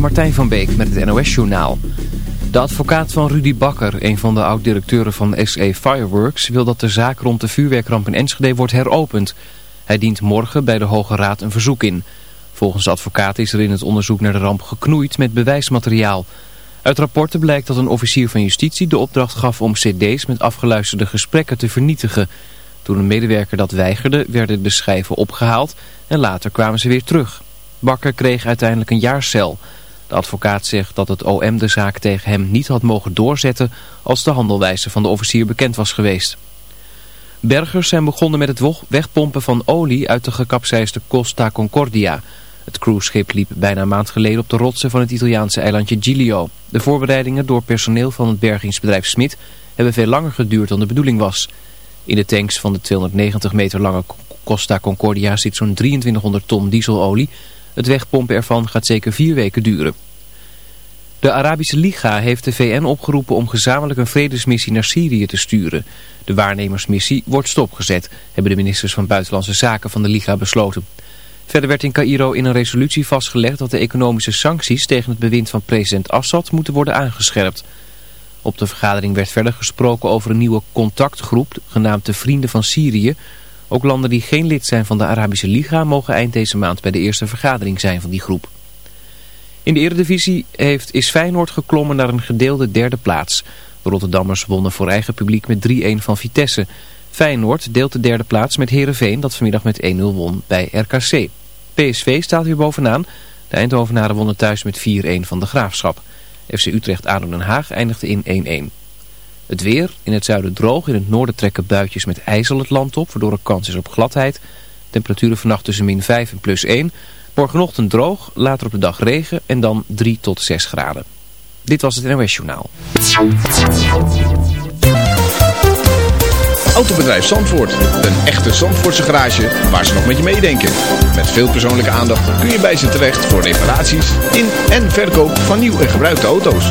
Martijn van Beek met het NOS-journaal. De advocaat van Rudy Bakker, een van de oud-directeuren van SE Fireworks... wil dat de zaak rond de vuurwerkramp in Enschede wordt heropend. Hij dient morgen bij de Hoge Raad een verzoek in. Volgens de advocaat is er in het onderzoek naar de ramp geknoeid met bewijsmateriaal. Uit rapporten blijkt dat een officier van justitie de opdracht gaf om cd's met afgeluisterde gesprekken te vernietigen... Toen een medewerker dat weigerde, werden de schijven opgehaald en later kwamen ze weer terug. Bakker kreeg uiteindelijk een jaar cel. De advocaat zegt dat het OM de zaak tegen hem niet had mogen doorzetten als de handelwijze van de officier bekend was geweest. Bergers zijn begonnen met het wegpompen van olie uit de gekapseisde Costa Concordia. Het cruiseschip liep bijna een maand geleden op de rotsen van het Italiaanse eilandje Giglio. De voorbereidingen door personeel van het bergingsbedrijf Smit hebben veel langer geduurd dan de bedoeling was. In de tanks van de 290 meter lange Costa Concordia zit zo'n 2300 ton dieselolie. Het wegpompen ervan gaat zeker vier weken duren. De Arabische Liga heeft de VN opgeroepen om gezamenlijk een vredesmissie naar Syrië te sturen. De waarnemersmissie wordt stopgezet, hebben de ministers van Buitenlandse Zaken van de Liga besloten. Verder werd in Cairo in een resolutie vastgelegd dat de economische sancties tegen het bewind van president Assad moeten worden aangescherpt. Op de vergadering werd verder gesproken over een nieuwe contactgroep, genaamd de Vrienden van Syrië. Ook landen die geen lid zijn van de Arabische Liga mogen eind deze maand bij de eerste vergadering zijn van die groep. In de Eredivisie heeft, is Feyenoord geklommen naar een gedeelde derde plaats. De Rotterdammers wonnen voor eigen publiek met 3-1 van Vitesse. Feyenoord deelt de derde plaats met Herenveen dat vanmiddag met 1-0 won bij RKC. PSV staat weer bovenaan. De Eindhovenaren wonnen thuis met 4-1 van de Graafschap. FC Utrecht Adem Den Haag eindigde in 1-1. Het weer, in het zuiden droog, in het noorden trekken buitjes met ijzel het land op, waardoor er kans is op gladheid. Temperaturen vannacht tussen min 5 en plus 1. Morgenochtend droog, later op de dag regen en dan 3 tot 6 graden. Dit was het NOS Journaal. Autobedrijf Zandvoort. Een echte Zandvoortse garage waar ze nog met je meedenken. Met veel persoonlijke aandacht kun je bij ze terecht voor reparaties in en verkoop van nieuw en gebruikte auto's.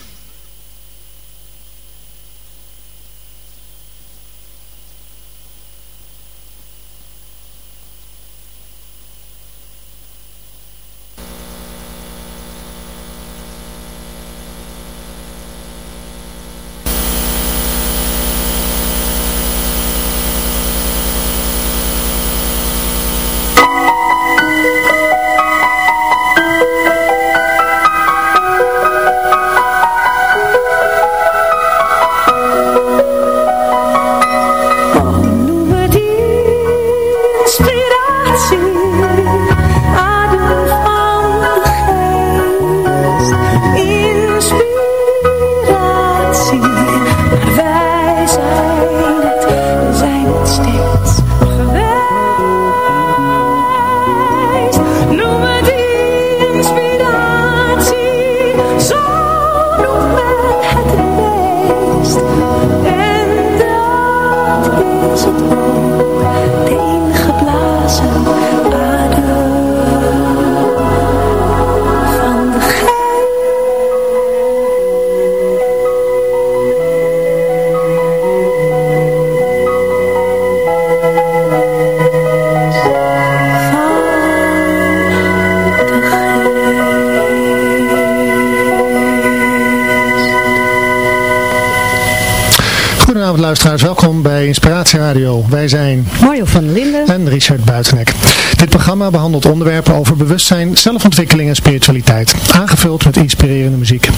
Wij zijn Mario van der Linden en Richard Buitenek. Dit programma behandelt onderwerpen over bewustzijn, zelfontwikkeling en spiritualiteit. Aangevuld met inspirerende muziek.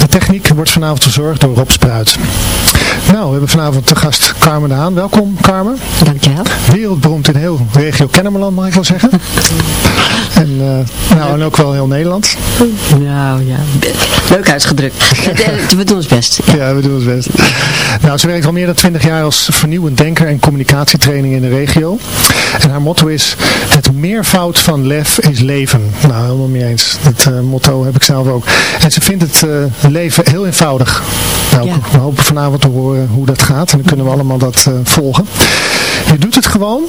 De techniek wordt vanavond verzorgd door Rob Spruit. Nou, we hebben vanavond te gast Carmen de Haan. Welkom Carmen. Dankjewel. Wereldberoemd in heel regio Kennemerland mag ik wel zeggen. en, uh, nou, en ook wel heel Nederland. Nou ja, leuk uitgedrukt. we doen ons best. Ja. ja, we doen ons best. Nou, ze werkt al meer dan 20 jaar als vernieuwend denker en communicatietraining in de regio. En haar motto is, het meervoud van lef is leven. Nou, helemaal mee eens. Dat uh, motto heb ik zelf ook. En ze vindt het uh, leven heel eenvoudig. Nou, ja. we hopen vanavond te horen hoe dat gaat. En dan kunnen we allemaal dat uh, volgen. Je doet het gewoon.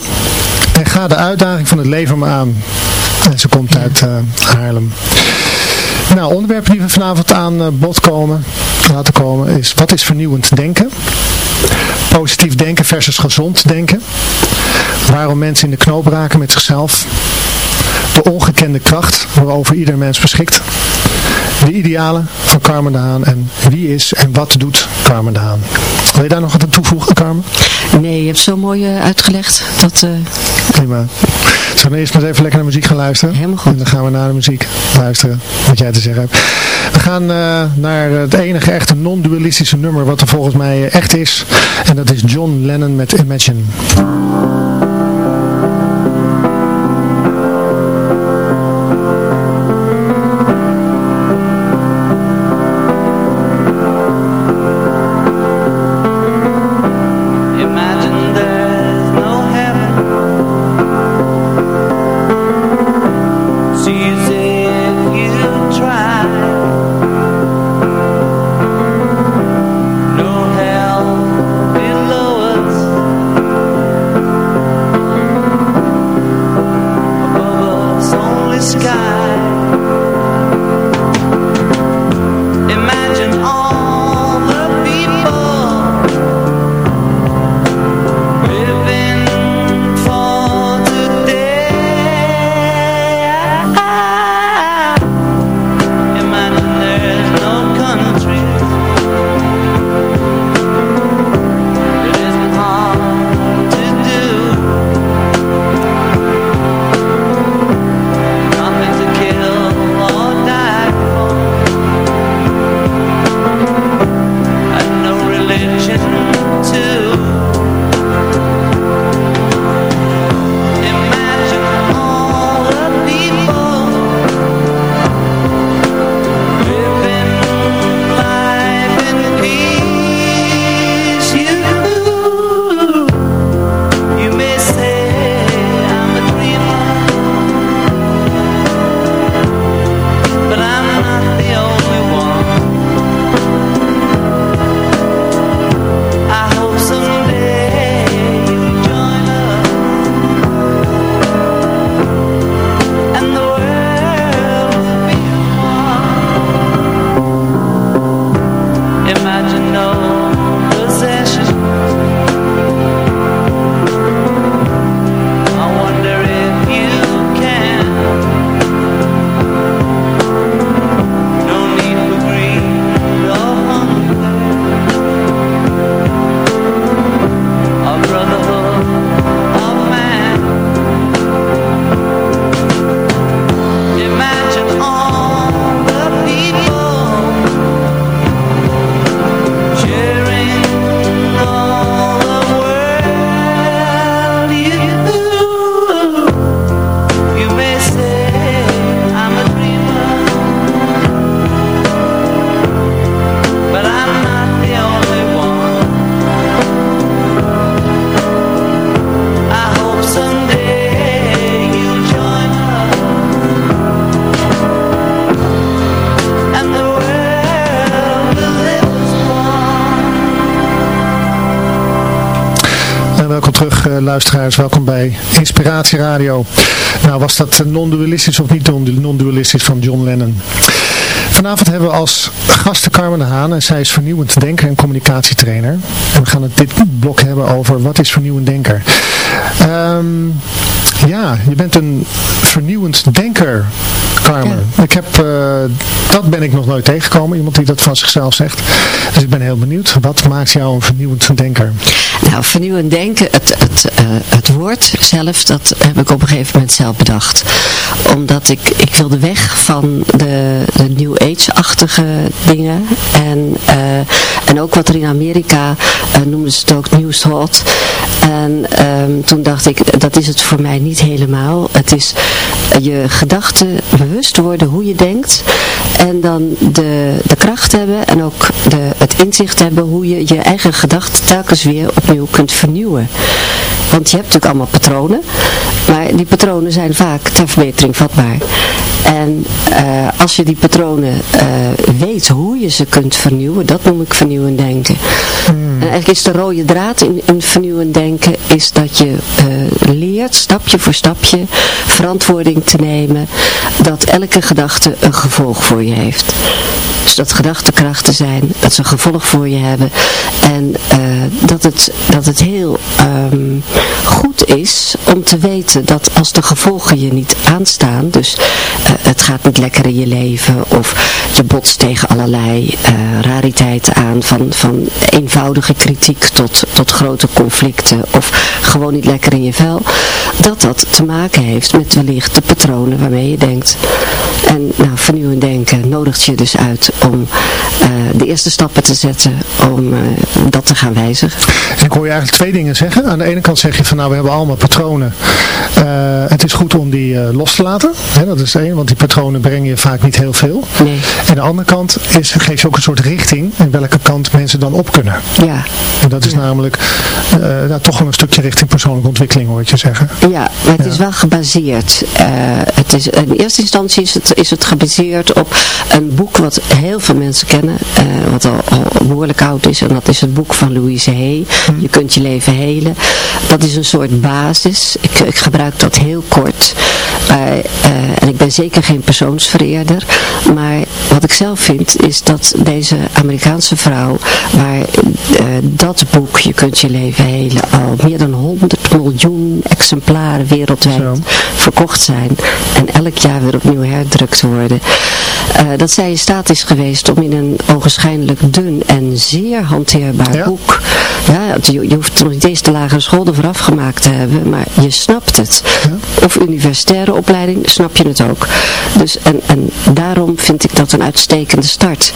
En ga de uitdaging van het leven maar aan. En ze komt uit Haarlem. Nou, onderwerpen die we vanavond aan bod komen, laten komen is, wat is vernieuwend denken? Positief denken versus gezond denken. Waarom mensen in de knoop raken met zichzelf. De ongekende kracht waarover ieder mens beschikt. De idealen van Carmen de Haan en wie is en wat doet Carmen de Haan. Wil je daar nog wat aan toevoegen, Carmen? Nee, je hebt zo mooi uh, uitgelegd. Dat, uh... Prima. Zullen we eerst maar eens even lekker naar muziek gaan luisteren? Helemaal goed. En dan gaan we naar de muziek luisteren, wat jij te zeggen hebt. We gaan uh, naar het enige echte non-dualistische nummer wat er volgens mij echt is. En dat is John Lennon met Imagine. Luisteraars, welkom bij Inspiratie Radio. Nou, was dat non-dualistisch of niet non-dualistisch van John Lennon? Vanavond hebben we als gasten Carmen de Haan en zij is vernieuwend denker en communicatietrainer. En we gaan het dit blok hebben over wat is vernieuwend denker. Um, Ja, je bent een vernieuwend denker, Carmen. Ik heb, eh, dat ben ik nog nooit tegengekomen, iemand die dat van zichzelf zegt. Dus ik ben heel benieuwd, wat maakt jou een vernieuwend denker? Nou, vernieuwend denken, het, het, eh, het woord zelf, dat heb ik op een gegeven moment zelf bedacht. Omdat ik, ik wilde weg van de, de New Age-achtige dingen. En, eh, en ook wat er in Amerika eh, noemden ze het ook New Thought. En ehm, toen dacht ik, dat is het voor mij niet helemaal. Het is je gedachten bewust worden hoe je denkt. En dan de, de kracht hebben en ook de, het inzicht hebben hoe je je eigen gedachten telkens weer opnieuw kunt vernieuwen. Want je hebt natuurlijk allemaal patronen, maar die patronen zijn vaak ter verbetering vatbaar. En eh, als je die patronen eh, weet hoe je ze kunt vernieuwen, dat noem ik vernieuwend denken. En eigenlijk is de rode draad in, in vernieuwend denken, is dat je eh, leert, stapje voor stapje, verantwoording te nemen, dat elke gedachte een gevolg voor je heeft. Dus dat gedachtenkrachten zijn, dat ze een gevolg voor je hebben. En dat, het, dat het heel ehm, goed is om te weten dat als de gevolgen je niet aanstaan, dus het gaat niet lekker in je leven of je botst tegen allerlei uh, rariteiten aan van, van eenvoudige kritiek tot, tot grote conflicten of gewoon niet lekker in je vel dat dat te maken heeft met wellicht de patronen waarmee je denkt en nou, vernieuwend denken nodigt je dus uit om uh, de eerste stappen te zetten om uh, dat te gaan wijzigen. En ik hoor je eigenlijk twee dingen zeggen. Aan de ene kant zeg je van nou we hebben allemaal patronen. Uh, het is goed om die los te laten. Hè, dat is ene, want die patronen brengen je vaak niet heel veel. Nee. En de andere kant is, geef je ook een soort richting in welke kant mensen dan op kunnen. Ja. En dat is ja. namelijk nou, toch wel een stukje richting persoonlijke ontwikkeling hoor je zeggen. Ja, maar het ja. is wel gebaseerd. het is, in eerste instantie is het, is het gebaseerd op een boek wat heel veel mensen kennen. wat al, al, behoorlijk oud is. En dat is het boek van Louise Hay. Hm. Je kunt je leven helen. Dat is een soort basis. Ik, ik gebruik dat heel kort. Uh, en ik ben zeker geen persoonsvereerder. Maar wat ik zelf vind is dat deze Amerikaanse vrouw, waar uh, dat boek, Je kunt je leven helen, al meer dan 100 miljoen exemplaren wereldwijd Zo. verkocht zijn. En elk jaar weer opnieuw herdrukt worden. Uh, dat zij in staat is geweest om in een ogenschijnlijk dun en zeer hanteerbaar ja. boek. Ja, je, je hoeft nog niet eens de lagere school ervoor afgemaakt te hebben, maar je snapt het. Ja. Of universitaire opleiding, snap je het ook. Dus, en, en daarom vind ik dat een uitstekende start.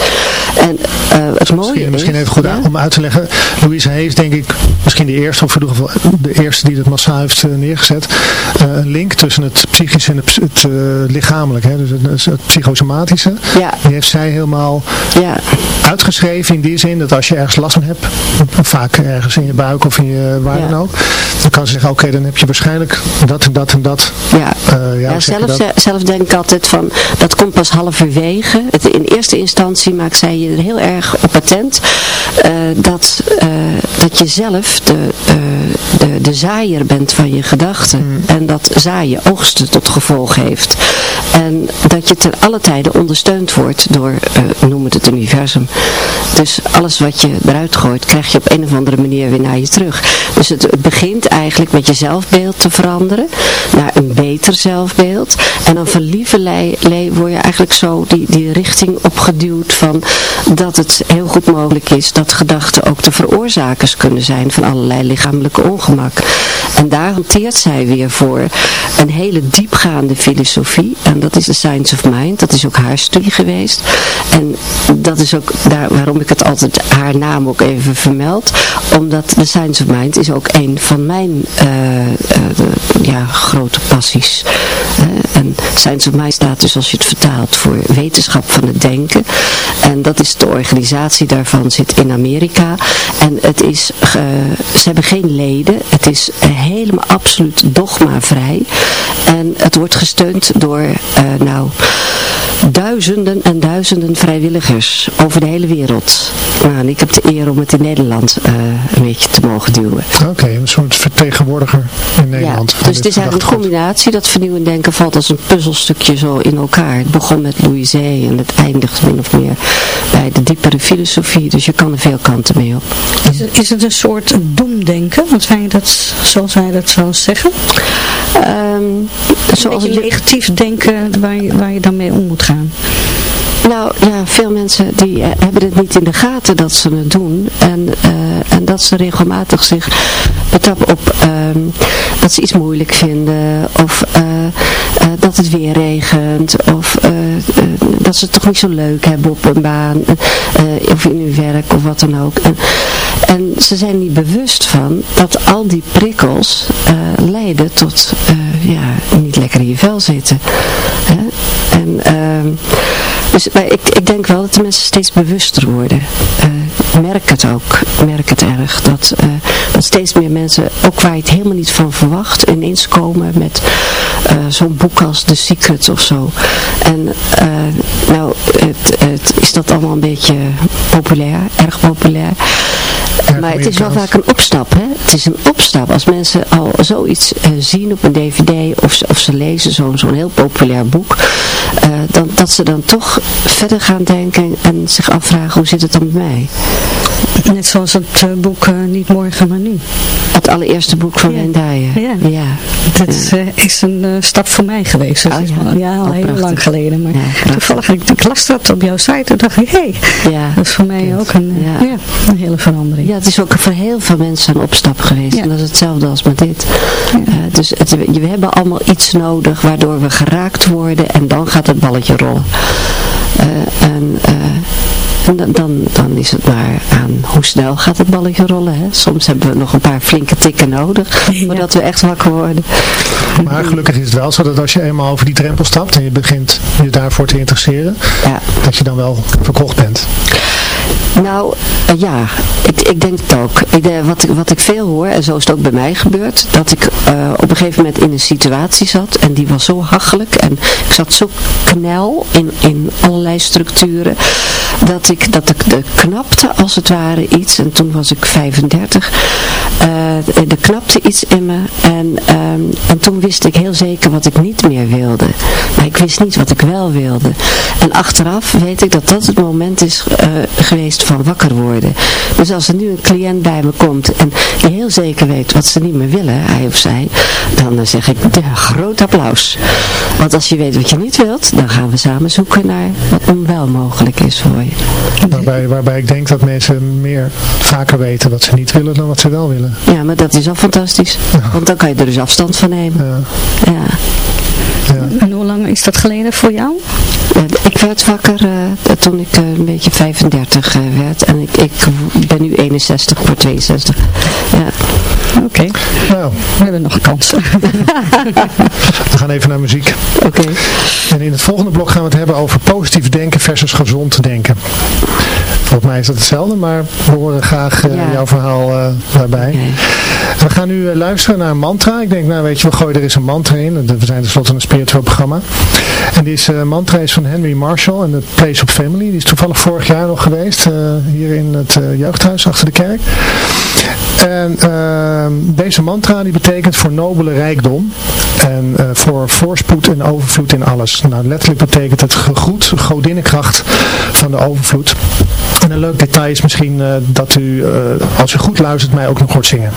En uh, het mooie misschien, is... Misschien even goed ja? om uit te leggen. Louise heeft denk ik misschien de eerste, of in ieder geval de eerste die dat massaal heeft uh, neergezet. Uh, een link tussen het psychische en het, het lichamelijk. Hè? Dus het, het Ja. Die heeft zij helemaal ja. uitgeschreven in die zin dat als je ergens last van hebt, vaak ergens in je buik of in je waar dan ook, dan kan ze zeggen, oké, okay, dan heb je waarschijnlijk dat en dat en dat. Ja, uh, ja, zelf, dat? zelf denk ik altijd van, dat komt pas halverwege. Het, in eerste instantie maakt zij je heel erg op attent uh, dat, uh, dat je zelf de, de, de zaaier bent van je gedachten. Hmm. En dat zaaien oogsten tot gevolg heeft. En dat je ter alle tijden ondersteund wordt door, noem het het universum. Dus alles wat je eruit gooit, krijg je op een of andere manier weer naar je terug. Dus het, begint eigenlijk met je zelfbeeld te veranderen naar een beter zelfbeeld. En dan van lieverlei word je eigenlijk zo die, die richting opgeduwd van dat het heel goed mogelijk is dat gedachten ook de veroorzakers kunnen zijn van allerlei lichamelijke ongemak. En daar hanteert zij weer voor een hele diepgaande filosofie. En dat is de Science of Mind. Dat is ook haar studie geweest. En dat is ook daar waarom ik het altijd haar naam ook even vermeld. Omdat de Science of Mind is ook een van mijn uh, uh, ja, grote passies. En Science of Mind staat dus als je het vertaalt voor wetenschap van het denken. En dat is de organisatie daarvan zit in Amerika. En het is, ze hebben geen leden. Het is helemaal absoluut dogmavrij. En het wordt gesteund door, nou duizenden en duizenden vrijwilligers over de hele wereld. Nou, en ik heb de eer om het in Nederland uh, een beetje te mogen duwen. Oké, okay, een soort vertegenwoordiger in Nederland. Ja, dus het is eigenlijk een combinatie. Dat vernieuwend denken valt als een puzzelstukje zo in elkaar. Het begon met Louise en het eindigt min of meer bij de diepere filosofie. Dus je kan er veel kanten mee op. Is het, is het een soort doemdenken? Want wij dat, zoals wij dat zo zeggen? Um, zoals je negatief denken waar je, waar je dan mee om moet gaan. Nou ja, veel mensen die eh, hebben het niet in de gaten dat ze het doen. En, uh, en dat ze regelmatig zich betrappen op um, dat ze iets moeilijk vinden. Of uh, dat het weer regent. Of dat ze het toch niet zo leuk hebben op een baan. of in hun werk of wat dan ook. En, en ze zijn niet bewust van dat al die prikkels leiden tot ja, niet lekker in je vel zitten. Hè? En... Ehm, dus ik, ik denk wel dat de mensen steeds bewuster worden. Uh, merk het ook, merk het erg. Dat, uh, dat steeds meer mensen, ook waar je het helemaal niet van verwacht, ineens komen met uh, zo'n boek als The Secret of zo. En nou, het, het, is dat allemaal een beetje populair, erg populair. Maar het is wel vaak een opstap, hè? Het is een opstap. Als mensen al zoiets uh, zien op een dvd of, of ze lezen zo'n zo'n heel populair boek, uh, dan, dat ze dan toch verder gaan denken en zich afvragen hoe zit het dan bij mij. Net zoals het uh, boek Niet Morgen, maar Nu. Het allereerste boek van ja. Ja. ja. Dat is een stap voor mij geweest. Oh, ja. ja, al oh, heel prachtig. lang geleden. Maar toevallig, ik, ik las dat op jouw site en dacht ik, hé, hey, ja. dat is voor mij ook een, ja. een hele verandering. Ja, het is ook voor heel veel mensen een opstap geweest. En dat is hetzelfde als met dit. Uh, dus het, we hebben allemaal iets nodig waardoor we geraakt worden en dan gaat het balletje rollen. Uh, en, uh, en dan, dan, dan, is het maar aan hoe snel gaat het balletje rollen. Hè? Soms hebben we nog een paar flinke tikken nodig, ja. voordat we echt wakker worden. Maar gelukkig is het wel zo dat als je eenmaal over die drempel stapt en je begint je daarvoor te interesseren, ja. dat je dan wel verkocht bent. Nou, uh, ja, ik, ik denk het ook. Ik, uh, wat, wat ik veel hoor, en zo is het ook bij mij gebeurd, dat ik uh, op een gegeven moment in een situatie zat en die was zo hachelijk en ik zat zo knel in, in allerlei structuren, dat ik, dat ik de knapte als het ware iets, en toen was ik 35, er knapte iets in me en, um, en toen wist ik heel zeker wat ik niet meer wilde. Maar ik wist niet wat ik wel wilde. En achteraf weet ik dat dat het moment is geweest van wakker worden. Dus als er nu een cliënt bij me komt en heel zeker weet wat ze niet meer willen, hij of zij, dan zeg ik, ja, groot applaus. Want als je weet wat je niet wilt, dan gaan we samen zoeken naar wat wel mogelijk is voor je. Waarbij, waarbij ik denk dat mensen meer vaker weten wat ze niet willen dan wat ze wel willen. Ja, maar dat is al fantastisch. Want dan kan je er dus afstand van nemen. Ja. ja. Ja. En hoe lang is dat geleden voor jou? ik werd wakker uh, toen ik uh, een beetje 35 uh, werd. En ik, ik ben nu 61 voor 62. Ja. Oké. Okay. Nou. We hebben nog kansen. we gaan even naar muziek. Oké. Okay. En in het volgende blok gaan we het hebben over positief denken versus gezond denken. Volgens mij is dat hetzelfde, maar we horen graag ja. jouw verhaal daarbij. Okay. We gaan nu luisteren naar een mantra. Ik denk, nou weet je, we gooien er eens een mantra in. We zijn tenslotte een spiritueel programma. En deze mantra is van Henry Marshall en de Place of Family. Die is toevallig vorig jaar nog geweest, hier in het jeugdhuis achter de kerk. En deze mantra die betekent voor nobele rijkdom en voor voorspoed en overvloed in alles. Nou, letterlijk betekent het gegroet, godinnenkracht van de overvloed. En een leuk detail is misschien dat u, als u goed luistert, mij ook nog hoort zingen.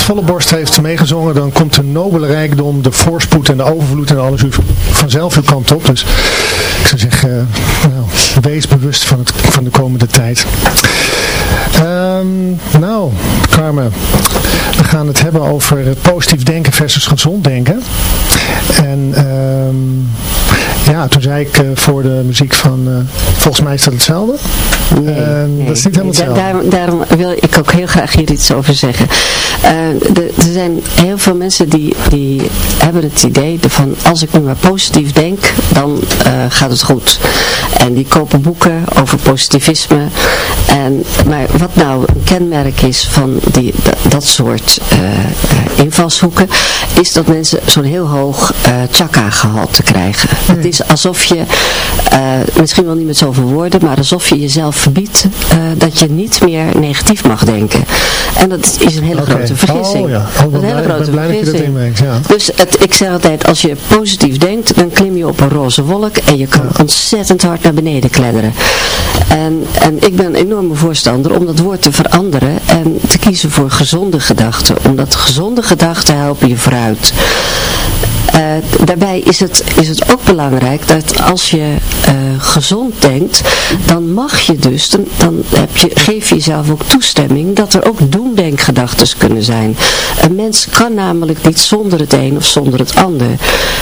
Volle borst heeft meegezongen, dan komt de nobele rijkdom, de voorspoed en de overvloed en alles vanzelf uw kant op. Dus ik zou zeggen, nou, wees bewust van, het, van de komende tijd. Um, nou, Carmen, we gaan het hebben over positief denken versus gezond denken. En um, ja, toen zei ik uh, voor de muziek van, uh, volgens mij is dat hetzelfde. Nee, uh, dat is niet helemaal hetzelfde. Daarom, daarom, wil ik ook heel graag hier iets over zeggen. De, er zijn heel veel mensen die, die hebben het idee van als ik nu maar positief denk, dan gaat het goed. En die kopen boeken over positivisme. En, maar wat nou kenmerk is van die, dat, soort invalshoeken, is dat mensen zo'n heel hoog chakra gehalte krijgen. Het is alsof je, uh, misschien wel niet met zoveel woorden, maar alsof je jezelf verbiedt uh, dat je niet meer negatief mag denken. En dat is een hele okay. grote vergissing. Oh, ja. oh, dat is een hele grote vergissing. Ja. Dus het, ik zeg altijd, als je positief denkt, dan klim je op een roze wolk en je kan ja. ontzettend hard naar beneden kledderen. En, en ik ben een enorme voorstander om dat woord te veranderen en te kiezen voor gezonde gedachten. Omdat gezonde gedachten helpen je vooruit. Uh, daarbij is het, is het ook belangrijk dat als je uh, gezond denkt, dan mag je dus, dan, dan heb je, geef je jezelf ook toestemming dat er ook doemdenkgedachten kunnen zijn. Een mens kan namelijk niet zonder het een of zonder het ander.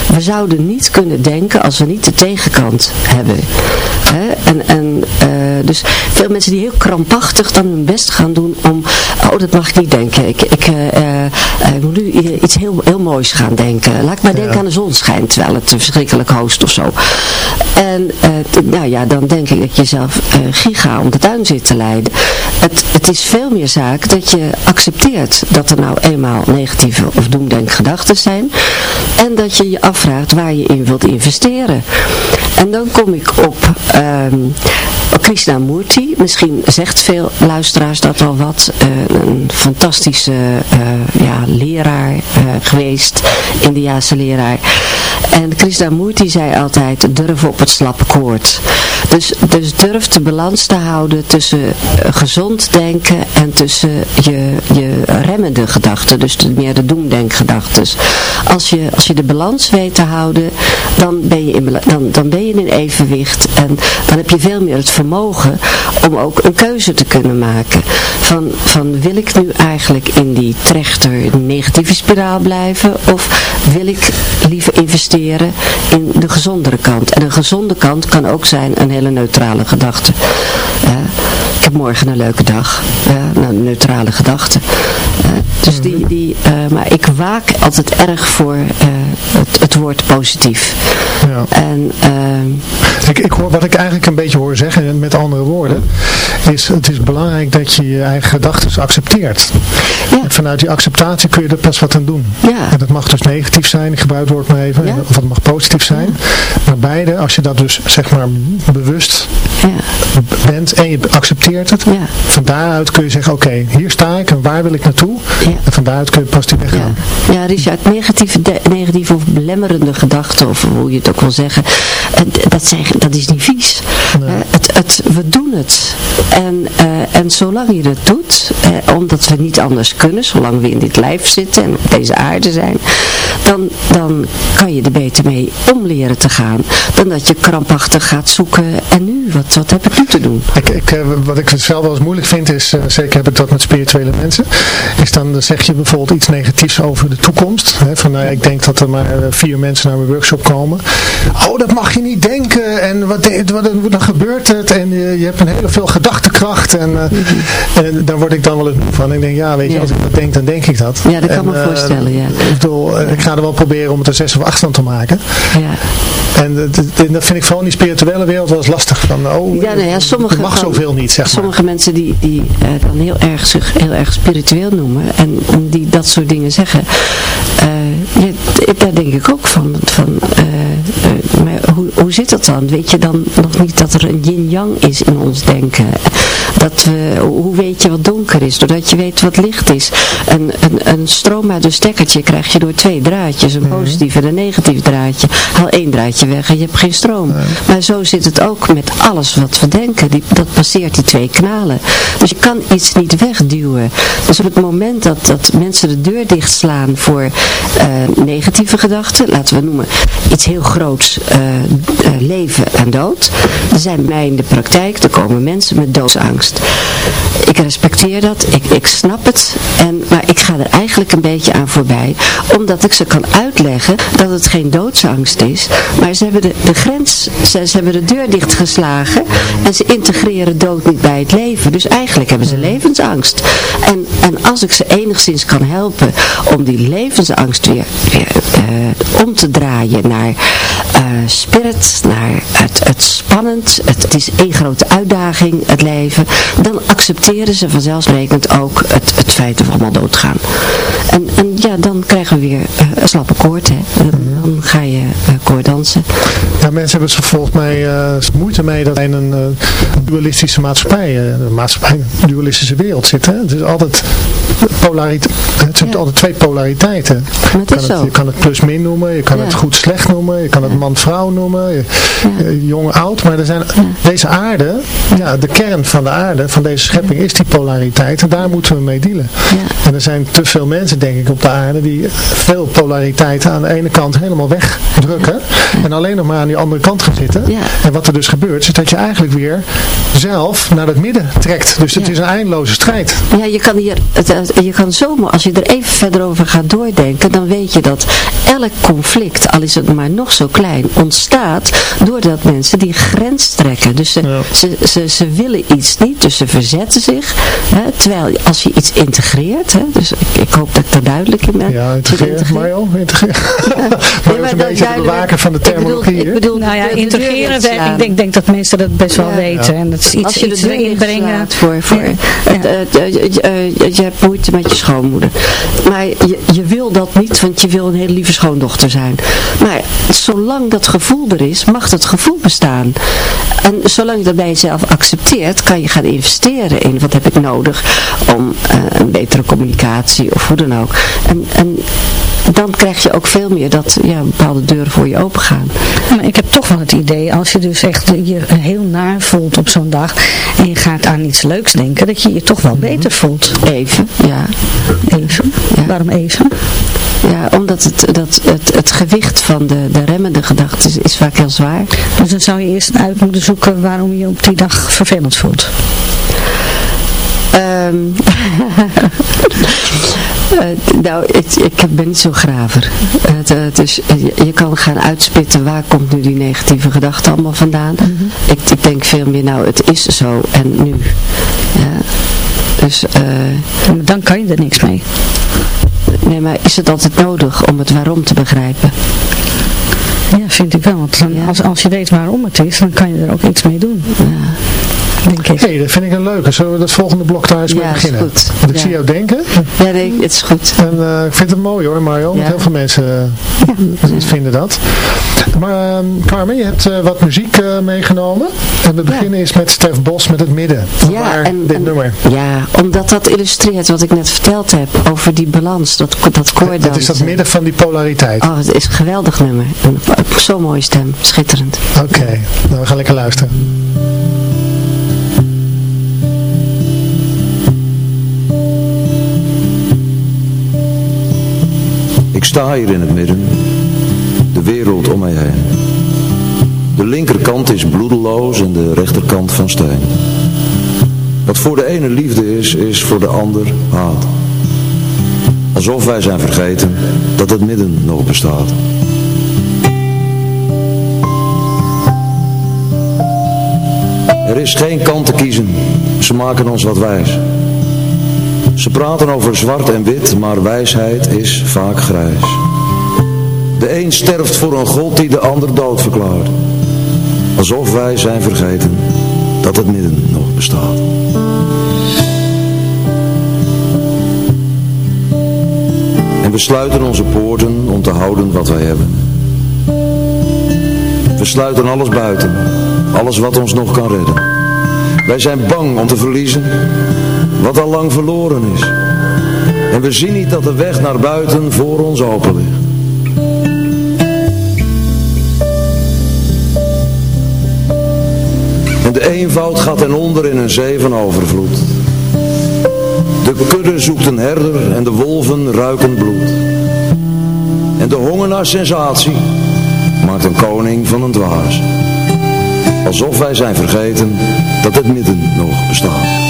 We zouden niet kunnen denken als we niet de tegenkant hebben. En, en uh, dus veel mensen die heel krampachtig dan hun best gaan doen om, oh dat mag ik niet denken. Ik, ik, ik moet nu iets heel, heel moois gaan denken. Laat ik maar denken aan de zon schijnt, terwijl het verschrikkelijk hoost of zo. En uh, nou ja, dan denk ik dat je zelf giga om de tuin zit te leiden. Het, het is veel meer zaak dat je accepteert dat er nou eenmaal negatieve of doemdenkgedachten zijn. En dat je je afvraagt waar je in wilt investeren. En dan kom ik op um, Krishnamurti. Misschien zegt veel luisteraars dat al wat. Uh, een fantastische ja, leraar geweest. Indiaanse leraar. En Krishnamurti zei altijd, durf op het slappe koord. Dus, dus durf de balans te houden tussen gezond denken en tussen je, je remmende gedachten. Dus de, meer de doemdenkgedachten. Als je, als je de balans weet te houden, dan ben, je in, dan, dan ben je in evenwicht. En dan heb je veel meer het vermogen om ook een keuze te kunnen maken. Van, van wil ik nu eigenlijk in die trechter negatieve spiraal blijven? Of wil ik liever investeren in de gezondere kant. En een gezonde kant kan ook zijn een hele neutrale gedachte. Ja, ik heb morgen een leuke dag. Ja, nou, neutrale gedachte. Uh, dus die, die, uh, maar ik waak altijd erg voor uh, het, het, woord positief. Ja. En, ik, ik hoor, wat ik eigenlijk een beetje hoor zeggen, met andere woorden, is het is belangrijk dat je je eigen gedachten accepteert. Ja. En vanuit die acceptatie kun je er pas wat aan doen. Ja. En dat mag dus negatief zijn, ik gebruik het woord maar even, Ja. of het mag positief zijn. Maar beide, als je dat dus zeg maar bewust bent en je accepteert het, van daaruit kun je zeggen, oké, hier sta ik en waar wil ik naartoe? En van daaruit kun je positief weggaan. Ja, Richard, negatieve, negatieve of belemmerende gedachten, of hoe je het ook wil zeggen, dat, zijn, dat is niet vies. Nee. Uh, het, het, we doen het. En, uh, en zolang je het doet, uh, omdat we niet anders kunnen, zolang we in dit lijf zitten en op deze aarde zijn, dan, dan kan je er beter mee om leren te gaan, dan dat je krampachtig gaat zoeken, en nu, wat, wat heb ik nu te doen? Ik, ik, wat ik zelf wel eens moeilijk vind is, zeker heb ik dat met spirituele mensen, is dan zeg je bijvoorbeeld iets negatiefs over de toekomst. Hè, van nou, ik denk dat er maar vier mensen naar mijn workshop komen. Oh, dat mag je niet denken en wat, wat, dan gebeurt het en je, je hebt een hele veel gedachtekracht en, uh, en daar word ik dan wel eens van. Ik denk, ja, weet je, Ja. als ik dat denk, dan denk ik dat. Ja, dat kan En, me eh, voorstellen, ja. Ik bedoel, eh, ik ga er wel proberen om het een zes of acht van te maken. Ja. En dat- vind ik vooral in die spirituele wereld wel eens lastig. Van, oh, Ja, nou ja, sommige mag van- zoveel niet, zeg maar. Sommige mensen die, die eh, dan heel erg, zich heel erg spiritueel noemen en die dat soort dingen zeggen, eh, ja, daar denk ik ook van, van eh, maar zit dat dan? Weet je dan nog niet dat er een yin-yang is in ons denken? Dat we, hoe weet je wat donker is? Doordat je weet wat licht is. Een, een, een stroom uit een stekkertje krijg je door twee draadjes. Een mhm. positief en een negatief draadje. Haal één draadje weg en je hebt geen stroom. Maar zo zit het ook met alles wat we denken. Die, dat passeert die twee kanalen. Dus je kan iets niet wegduwen. Dus op het moment dat, dat mensen de deur dichtslaan voor uh, negatieve gedachten, laten we noemen iets heel groots, uh, leven en dood. Er zijn mij in de praktijk, er komen mensen met doodsangst. Ik respecteer dat, ik, ik snap het, en, maar ik ga er eigenlijk een beetje aan voorbij, omdat ik ze kan uitleggen dat het geen doodsangst is, maar ze hebben de, de grens, ze, ze hebben de deur dichtgeslagen en ze integreren dood niet bij het leven. Dus eigenlijk hebben ze levensangst. En, en als ik ze enigszins kan helpen om die levensangst weer, weer uh, om te draaien naar uh, spirit, naar het, het spannend, het, het, is één grote uitdaging, het leven, dan accepteren ze vanzelfsprekend ook het, het feit dat we allemaal doodgaan. En, en ja, dan krijgen we weer uh, een slappe koord, hè. Dan, ga je uh, koord dansen. Ja, mensen hebben volgens mij moeite mee dat wij in een dualistische maatschappij, een maatschappij, een dualistische wereld zitten. Het is altijd polariteit, het zijn altijd twee polariteiten. Je kan, het, je kan het plus-min noemen, je kan het goed-slecht noemen, je kan het man-vrouw noemen, eh, jong-oud. Maar er zijn, deze aarde, ja, de kern van de aarde, van deze schepping is die polariteit. En daar moeten we mee dealen. En er zijn te veel mensen, denk ik, op de aarde die veel polariteiten aan de ene kant helemaal wegdrukken. En alleen nog maar aan die andere kant gaan zitten. En wat er dus gebeurt, is dat je eigenlijk weer zelf naar het midden trekt. Dus het is een eindeloze strijd. Ja, je kan hier, je kan zomaar, als je er even verder over gaat doordenken, dan weet je dat elk conflict, al is het maar nog zo klein, ontstaat doordat mensen die grens trekken. Dus ze, ze, ze, ze, willen iets niet, dus ze verzetten zich. Hè, terwijl als je iets integreert, hè, dus ik, ik hoop dat ik er duidelijk in ben. Ja, integreer, Mario, integreer. maar is een beetje de bewaker van de terminologie. Ik bedoel, nou ja, integreren, ik denk, denk dat mensen dat best wel weten. En dat is iets, als je iets er inbrengen. Voor, voor, je hebt moeite met je schoonmoeder. Maar je, je wil dat niet, want je wil een hele lieve schoondochter zijn. Maar zolang dat gevoel er is, mag dat gevoel bestaan. En zolang je dat bij jezelf accepteert, kan je gaan investeren in wat heb ik nodig om uh, een betere communicatie of hoe dan ook. En dan krijg je ook veel meer dat ja, bepaalde deuren voor je open gaan. Maar ik heb toch wel het idee, als je dus echt je heel naar voelt op zo'n dag en je gaat aan iets leuks denken, dat je je toch wel beter voelt. Even, ja. Even? Ja. Waarom even? Ja, omdat het, dat, het, het gewicht van de, de remmende gedachten is, is vaak heel zwaar. Dus dan zou je eerst uit moeten zoeken waarom je op die dag vervelend voelt. Um, uh, nou, ik, ik ben niet zo graver. Het, uh, is, je, je, kan gaan uitspitten waar komt nu die negatieve gedachte allemaal vandaan. Mm -hmm. ik, ik, denk veel meer, nou het is zo en nu. Ja. Dus, uh, maar dan kan je er niks mee. Nee, maar is het altijd nodig om het waarom te begrijpen? Ja, vind ik wel. Want dan, ja. als, als je weet waarom het is, dan kan je er ook iets mee doen. Ja denk ik. hey, dat vind ik een leuke. Zullen we dat volgende blok thuis ja, mee beginnen? Goed. Want ik zie jou denken. Ja, nee, het is goed. En uh, ik vind het mooi hoor, Mario. Want heel veel mensen uh, vinden dat. Maar uh, Carmen, je hebt uh, wat muziek meegenomen. En we beginnen eens met Stef Bos met het midden. Ja, en, dit en, nummer. Ja, omdat dat illustreert wat ik net verteld heb over die balans, dat, dat koordans. Het is dat midden van die polariteit. Oh, het is een geweldig nummer. Zo'n mooie stem, schitterend. Oké, okay. nou we gaan lekker luisteren. Sta hier in het midden, de wereld om mij heen. De linkerkant is bloedeloos en de rechterkant van steen. Wat voor de ene liefde is, is voor de ander haat. Alsof wij zijn vergeten dat het midden nog bestaat. Er is geen kant te kiezen, ze maken ons wat wijs. Ze praten over zwart en wit, maar wijsheid is vaak grijs. De een sterft voor een god die de ander dood verklaart. Alsof wij zijn vergeten dat het midden nog bestaat. En we sluiten onze poorten om te houden wat wij hebben. We sluiten alles buiten, alles wat ons nog kan redden. Wij zijn bang om te verliezen wat al lang verloren is. En we zien niet dat de weg naar buiten voor ons open ligt. En de eenvoud gaat ten onder in een zee van overvloed. De kudde zoekt een herder en de wolven ruiken bloed. En de honger naar sensatie maakt een koning van een dwaas. Alsof wij zijn vergeten dat het midden nog bestaat.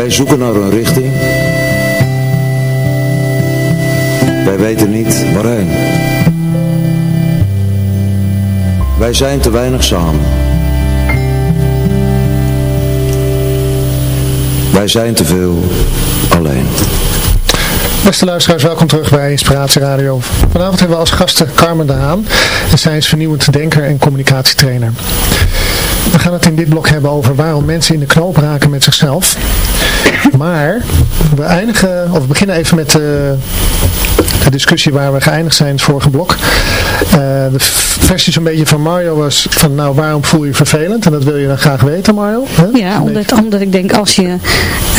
Wij zoeken naar een richting. Wij weten niet waarheen. Wij zijn te weinig samen. Wij zijn te veel alleen. Beste luisteraars, welkom terug bij Inspiratie Radio. Vanavond hebben we als gasten Carmen de Haan. En zij is vernieuwend denker en communicatietrainer. We gaan het in dit blok hebben over waarom mensen in de knoop raken met zichzelf. Maar we eindigen, of we beginnen even met uh, de discussie waar we geëindigd zijn in het vorige blok. Uh, de versie zo'n beetje van Mario was van nou waarom voel je je vervelend? En dat wil je dan graag weten Mario? Hè? Ja, omdat, omdat ik denk als je...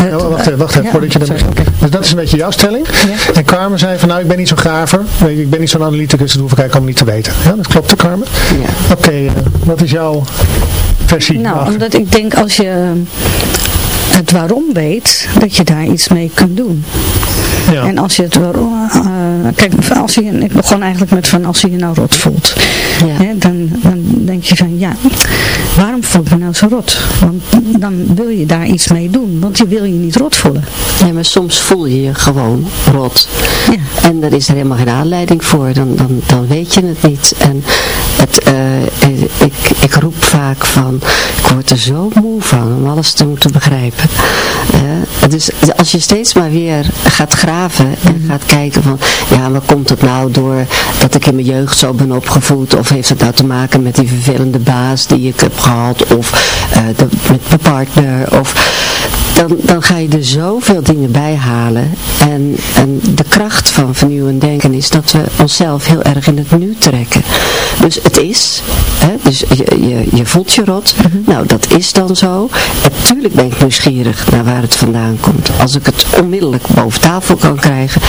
Uh, wacht even, wacht even ja, voordat je sorry, okay. Dus dat is een beetje jouw stelling. Ja. En Carmen zei van nou ik ben niet zo'n graver. Ik ben niet zo'n analyticus, dat hoef ik eigenlijk allemaal niet te weten. Ja, dat klopt Carmen? Ja. Oké, okay, wat is jouw versie? Nou, omdat ik denk als je het waarom weet, dat je daar iets mee kunt doen. Ja. En als je het waarom, uh, kijk, als je, ik begon eigenlijk met van als je je nou rot voelt, ja. hè, dan, dan denk je van ja, waarom voel ik me nou zo rot? Want dan wil je daar iets mee doen, want je wil je niet rot voelen. Ja, maar soms voel je je gewoon rot. Ja. En daar is er helemaal geen aanleiding voor, dan, dan, dan weet je het niet. En het, uh, ik, ik roep vaak van, ik word er zo moe van om alles te moeten begrijpen. Uh, dus als je steeds maar weer gaat graven en mm -hmm. gaat kijken van, ja, waar komt het nou door dat ik in mijn jeugd zo ben opgevoed? Of heeft het nou te maken met die vervelende baas die ik heb gehad? Of uh, de, met mijn partner? Of dan, dan ga je er zoveel dingen bij halen. En, en de kracht van vernieuwend denken is dat we onszelf heel erg in het nu trekken. Dus het is, hè, dus je, je, je voelt je rot. Mm -hmm. Nou, dat is dan zo. En tuurlijk ben ik nieuwsgierig naar waar het vandaan komt. Als ik het onmiddellijk boven tafel kan krijgen,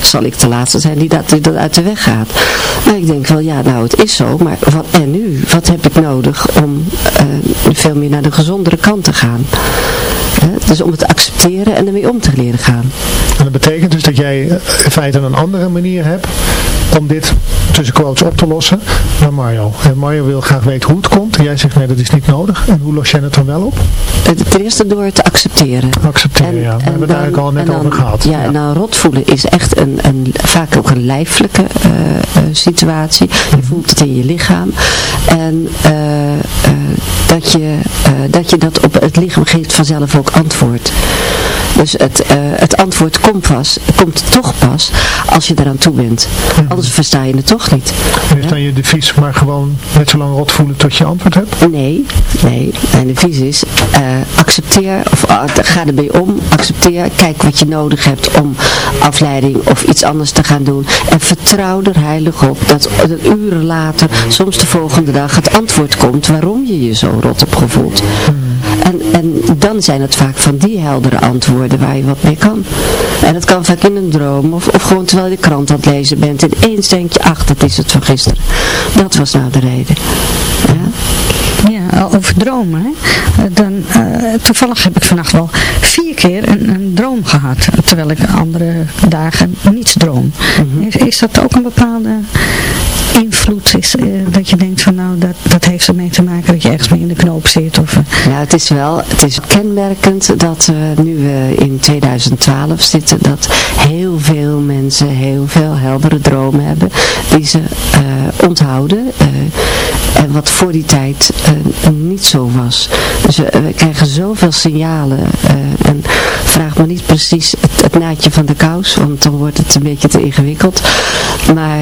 zal ik de laatste zijn die dat, die dat uit de weg gaat. Maar ik denk wel, ja, nou, het is zo. Maar wat en nu? Wat heb ik nodig om uh, veel meer naar de gezondere kant te gaan? Dus om het te accepteren en ermee om te leren gaan. En dat betekent dus dat jij in feite een andere manier hebt om dit tussen quotes op te lossen dan Mario. En Mario wil graag weten hoe het komt. En jij zegt nee, dat is niet nodig. En hoe los jij het dan wel op? Ten eerste door het te accepteren. Accepteren, en, ja. We hebben het eigenlijk al net dan, over gehad. Ja, ja, nou rot voelen is echt een, een, vaak ook een lijfelijke uh, uh, situatie. Je voelt het in je lichaam. En uh, dat, je, dat je dat op het lichaam geeft vanzelf ook antwoord. Dus het, uh, het antwoord komt, pas, komt toch pas als je eraan toe bent. Mm. Anders versta je het toch niet. En is dan je devies maar gewoon net zo lang rot voelen tot je antwoord hebt? Nee, nee. Mijn devies is uh, accepteer, of uh, ga ermee om, accepteer, kijk wat je nodig hebt om afleiding of iets anders te gaan doen. En vertrouw er heilig op dat, dat uren later, soms de volgende dag, het antwoord komt waarom je je zo rot hebt gevoeld. Mm. En, en dan zijn het vaak van die heldere antwoorden waar je wat mee kan. En dat kan vaak in een droom of, of gewoon terwijl je de krant aan het lezen bent. En eens denk je, ach, dat is het van gisteren. Dat was nou de reden. Ja. Ja, over dromen. Hè? Dan, uh, toevallig heb ik vannacht wel vier keer een, een, droom gehad. Terwijl ik andere dagen niets droom. Mm -hmm. is, is dat ook een bepaalde invloed is, uh, dat je denkt van nou dat, dat heeft ermee te maken dat je ergens mee in de knoop zit? Of, uh... Ja, het is wel het is kenmerkend dat nu we in 2012 zitten, dat heel veel mensen heel veel heldere dromen hebben die ze onthouden. en wat voor die tijd niet zo was. Dus we krijgen zoveel signalen en vraag me niet precies het, het, naadje van de kous, want dan wordt het een beetje te ingewikkeld. Maar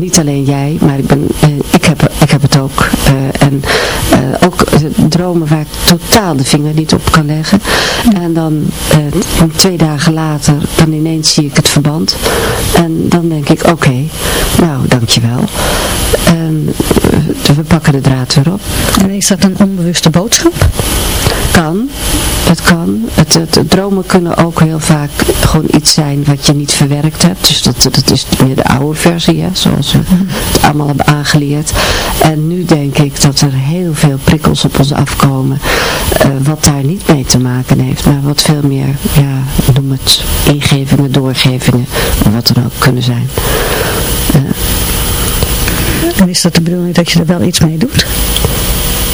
niet alleen jij, maar ik, ben, uh, ik, heb, ik heb het ook. Uh, en uh, ook dromen waar ik totaal de vinger niet op kan leggen. En dan twee dagen later, dan ineens zie ik het verband. En dan denk ik, oké, nou dankjewel. En we pakken de draad weer op. En is dat een onbewuste boodschap? Kan, het kan. Het, dromen kunnen ook heel vaak gewoon iets zijn wat je niet verwerkt hebt. Dus dat, dat is meer de oude versie, zoals we het allemaal hebben aangeleerd. En nu denk ik dat er heel veel prikkels op ons afkomen, uh, wat daar niet mee te maken heeft, maar wat veel meer, ja, noem het ingevingen, doorgevingen, wat dan ook kunnen zijn. Uh, en is dat de bedoeling dat je er wel iets mee doet?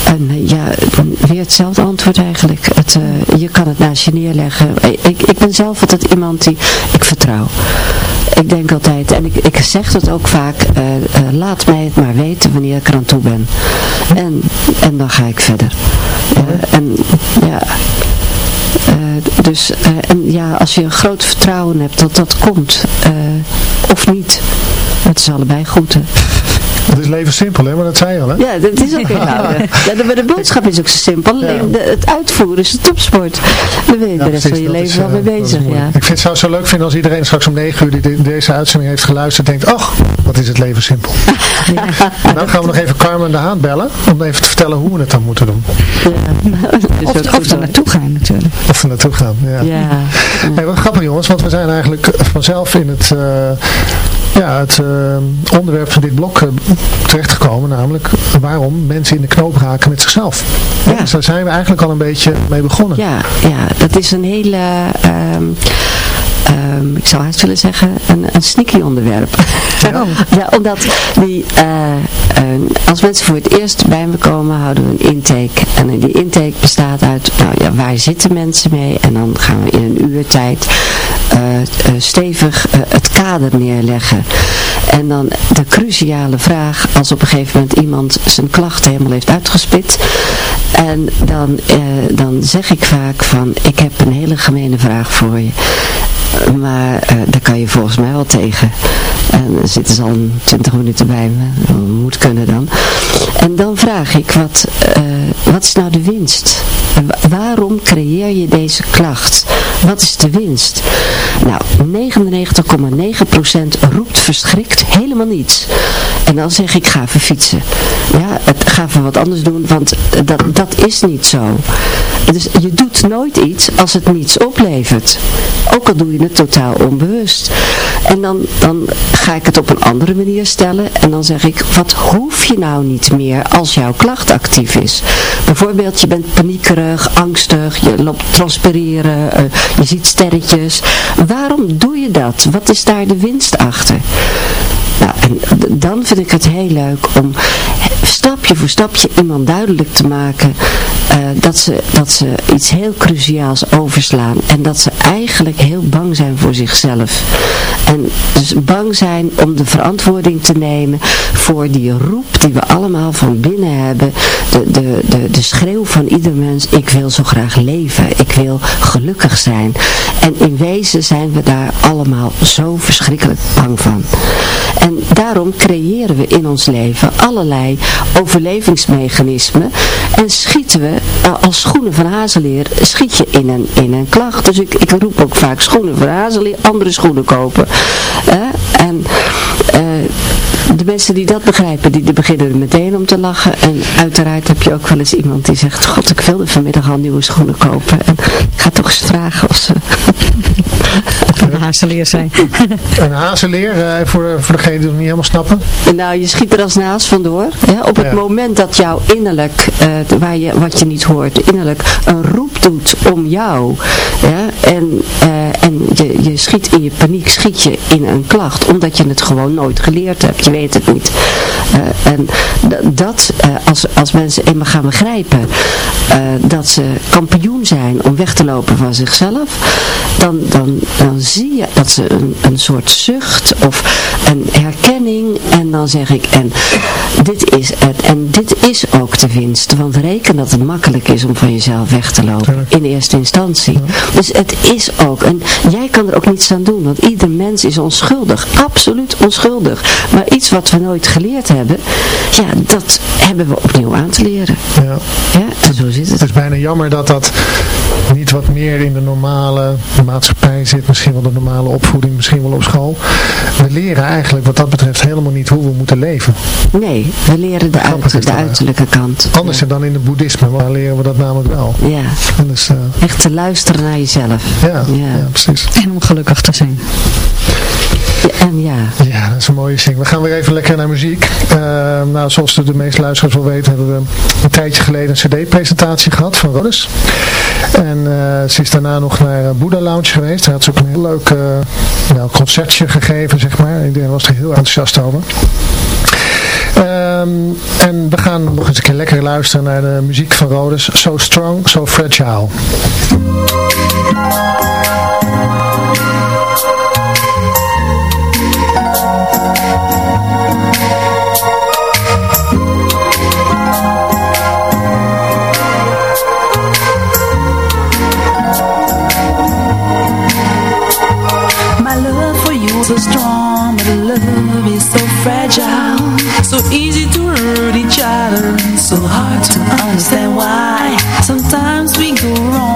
En eh, ja, weer hetzelfde antwoord eigenlijk. Het, uh, je kan het naast je neerleggen. Ik, ik ben zelf altijd iemand die ik vertrouw. Ik denk altijd, en ik, ik zeg dat ook vaak, uh, laat mij het maar weten wanneer ik er aan toe ben. En, en dan ga ik verder. en ja... dus en ja, als je een groot vertrouwen hebt dat dat komt, of niet, het is allebei goed. Hè? Het is leven simpel, hè? Maar dat zei je al, hè? Ja, dat is ook heel ja, de, de boodschap is ook zo simpel. De, het uitvoeren is de topsport. Daar ben je de rest van je leven wel mee bezig, ja. Ik vind het zo leuk vinden als iedereen straks om 9 uur die deze uitzending heeft geluisterd denkt, ach, wat is het leven simpel. Ja. En dan gaan we nog even Carmen de Haan bellen, om even te vertellen hoe we het dan moeten doen. Ja. Of, of er naartoe gaan natuurlijk. Of er naartoe gaan, ja. ja. Hey, wat grappig jongens, want we zijn eigenlijk vanzelf in het, uh, ja, het uh, onderwerp van dit blok uh, terechtgekomen, namelijk waarom mensen in de knoop raken met zichzelf. Ja. Dus daar zijn we eigenlijk al een beetje mee begonnen. Ja, ja dat is een hele... Um, um, ik zou haast willen zeggen, een, een sneaky onderwerp. Ja. ja omdat die, uh, uh, als mensen voor het eerst bij me komen, houden we een intake. En die intake bestaat uit, nou ja, waar zitten mensen mee? En dan gaan we in een uur tijd uh, stevig het kader neerleggen. En dan de cruciale vraag, als op een gegeven moment iemand zijn klachten helemaal heeft uitgespit. En dan, dan zeg ik vaak van, ik heb een hele gemene vraag voor je. Maar uh, daar kan je volgens mij wel tegen. En dan zitten ze al 20 minuten bij me. Moet kunnen dan. En dan vraag ik, wat, uh, wat is nou de winst? Waarom creëer je deze klacht? Wat is de winst? Nou, 99,9% roept verschrikt helemaal niets. En dan zeg ik, ga even fietsen. Ja, het, ga even wat anders doen, want dat, dat is niet zo. Dus je doet nooit iets als het niets oplevert. Ook al doe je het totaal onbewust. En dan, dan ga ik het op een andere manier stellen. En dan zeg ik, wat hoef je nou niet meer als jouw klacht actief is? Bijvoorbeeld, je bent paniekerig, angstig, je loopt transpireren, uh, je ziet sterretjes. Waarom doe je dat? Wat is daar de winst achter? Nou, en dan vind ik het heel leuk om stapje voor stapje iemand duidelijk te maken uh, dat, ze, dat ze iets heel cruciaals overslaan. En dat ze eigenlijk heel bang zijn voor zichzelf. En dus bang zijn om de verantwoording te nemen voor die roep die we allemaal van binnen hebben. De, de, de, de schreeuw van ieder mens, ik wil zo graag leven. Ik wil gelukkig zijn. En in wezen zijn we daar allemaal zo verschrikkelijk bang van. En daarom creëren we in ons leven allerlei overlevingsmechanismen en schieten we uh, als schoenen van hazeleer, schiet je in een, in een klacht. Dus ik, ik roep ook vaak schoenen van hazeleer, andere schoenen kopen. En de mensen die dat begrijpen, die beginnen er meteen om te lachen. En uiteraard heb je ook wel eens iemand die zegt, god ik wilde vanmiddag al nieuwe schoenen kopen. En ik ga toch eens vragen of ze een hazeleer zijn. een hazeleer, uh, voor, voor degene die het niet helemaal snappen? Nou, je schiet er als naast vandoor. Op het ja. moment dat jouw innerlijk, uh, waar je, wat je niet hoort, innerlijk een roep doet om jou. Ja, en uh, en je, je schiet in je paniek, schiet je in een klacht, omdat je het gewoon nooit geleerd hebt. Je weet het niet. Uh, en dat, uh, als, als mensen eenmaal gaan begrijpen dat ze kampioen zijn om weg te lopen van zichzelf, dan, dan, dan zie je dat ze een, een soort zucht of een herkenning en dan zeg ik, en dit is het, en dit is ook de winst, want reken dat het makkelijk is om van jezelf weg te lopen, in eerste instantie. Dus het is ook, en jij kan er ook niets aan doen, want ieder mens is onschuldig, absoluut onschuldig. Maar iets wat we nooit geleerd hebben, ja, dat hebben we opnieuw aan te leren. Ja. Ja, en zo zit het. Het is bijna jammer dat dat niet wat meer in de normale maatschappij zit, misschien wel de normale opvoeding, misschien wel op school. We leren eigenlijk wat dat betreft helemaal niet hoe we moeten leven. Nee, we leren de, uit, de uiterlijke kant. Anders dan in het boeddhisme, waar leren we dat namelijk wel. Ja. En dus, uh, Echt te luisteren naar jezelf. Ja, ja. ja precies. En om gelukkig te zijn. En ja. Ja, dat is een mooie zin. We gaan weer even lekker naar muziek. Uh, nou, zoals de, meeste luisteraars wel weten, hebben we een tijdje geleden een cd-presentatie gehad van Rodes. En uh, ze is daarna nog naar Buddha Lounge geweest. Daar had ze ook een heel leuk nou, concertje gegeven, zeg maar. Iedereen was er heel enthousiast over. Um, en we gaan nog eens een keer lekker luisteren naar de muziek van Rodes. So Strong, So Fragile. Easy to hurt each other. So hard to understand why Sometimes we go wrong,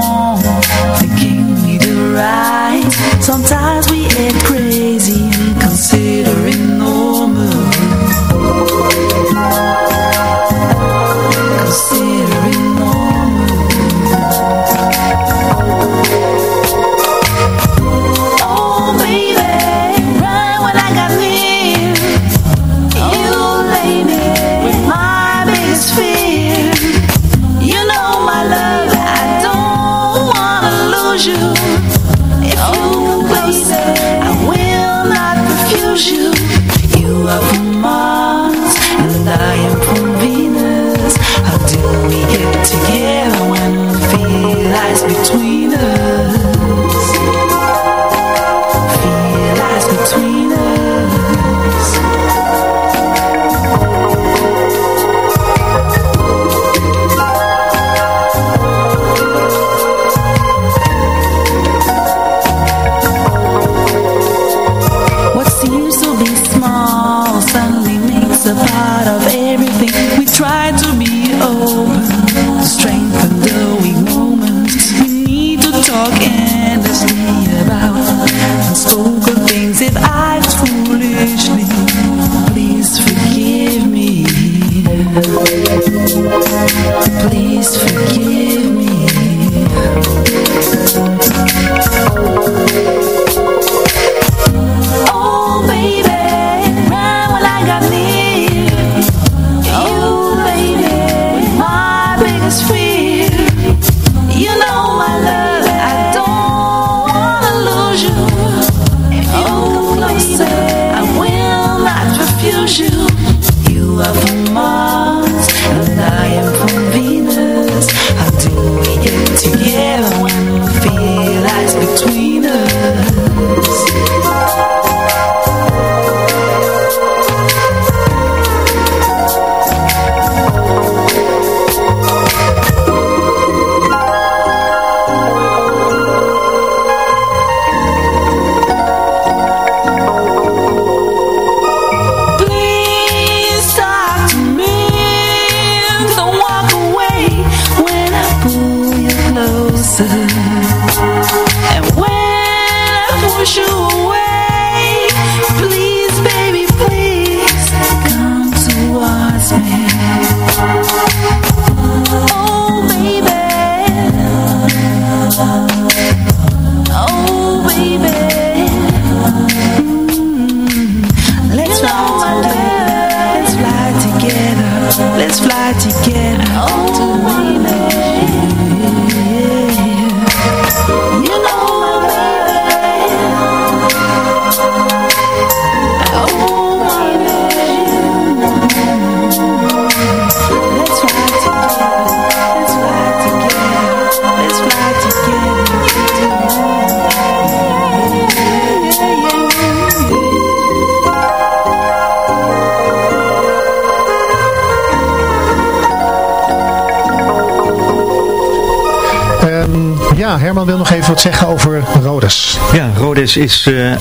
wat zeggen over Rhodes. Ja, Rhodes is uh,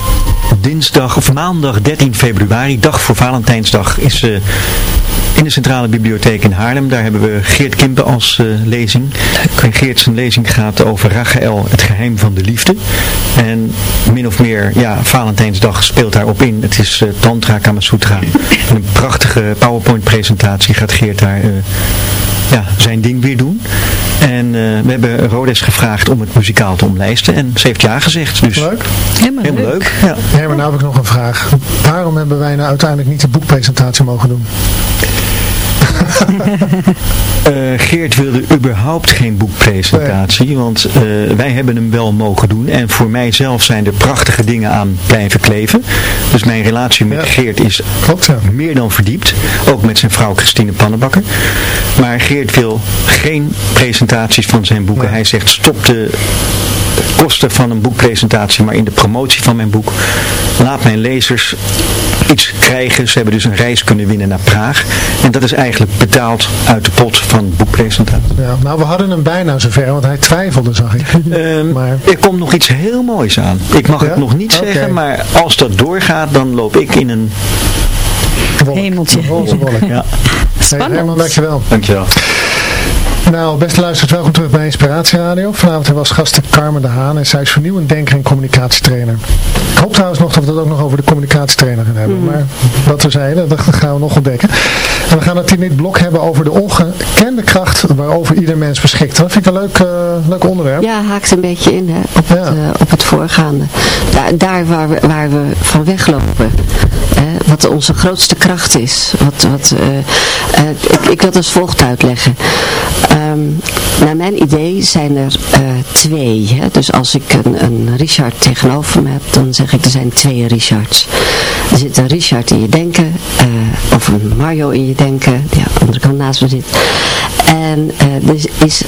dinsdag of maandag 13 februari, dag voor Valentijnsdag, is uh, in de Centrale Bibliotheek in Haarlem. Daar hebben we Geert Kimpen als uh, lezing. En Geert zijn lezing gaat over Rachael, het geheim van de liefde. En min of meer, ja, Valentijnsdag speelt daarop in. Het is uh, Tantra Kama Sutra. een prachtige PowerPoint presentatie gaat Geert daar ja, zijn ding weer doen. En we hebben Rodes gevraagd om het muzikaal te omlijsten. En ze heeft ja gezegd. Dus leuk. Helemaal, helemaal leuk. leuk. Ja. Herman, nou heb ik nog een vraag. Waarom hebben wij nou uiteindelijk niet de boekpresentatie mogen doen? Uh, Geert wilde überhaupt geen boekpresentatie, nee. want uh, wij hebben hem wel mogen doen. En voor mijzelf zijn er prachtige dingen aan blijven kleven. Dus mijn relatie met ja. Geert is Klopt, ja. meer dan verdiept. Ook met zijn vrouw Christine Pannenbakker. Maar Geert wil geen presentaties van zijn boeken. Nee. Hij zegt stop de kosten van een boekpresentatie, maar in de promotie van mijn boek. Laat mijn lezers iets krijgen. Ze hebben dus een reis kunnen winnen naar Praag. En dat is eigenlijk betaald uit de pot van boekpresentatie. Ja, nou, we hadden hem bijna zover, want hij twijfelde, zag ik. Um, maar... Er komt nog iets heel moois aan. Ik mag ja? het nog niet okay. zeggen, maar als dat doorgaat, dan loop ik in een... Wolk. Hemeltje. Een roze wolk. Ja. Hey, Herman, dankjewel. Dankjewel. Nou, beste luisteraars, welkom terug bij Inspiratie Radio. Vanavond was gasten Carmen de Haan en zij is vernieuwend denker en communicatietrainer. Ik hoop trouwens nog dat we het ook nog over de communicatietrainer gaan hebben, mm. maar dat we zeiden, dat gaan we nog ontdekken. En we gaan het in dit blok hebben over de ongekende kracht waarover ieder mens beschikt. Dat vind ik een leuk, uh, leuk onderwerp. Ja, haakt een beetje in hè, op, ja. het, uh, op het voorgaande. Daar, daar waar, we, waar we van weglopen. Wat onze grootste kracht is. Wat, wat, uh, ik, ik wil het als volgt uitleggen. Um, naar mijn idee zijn er uh, twee. Hè? Dus als ik een, een Richard tegenover me heb, dan zeg ik er zijn twee Richards. Er zit een Richard in je denken, of een Mario in je denken, die aan de andere kant naast me zit. En, dus is,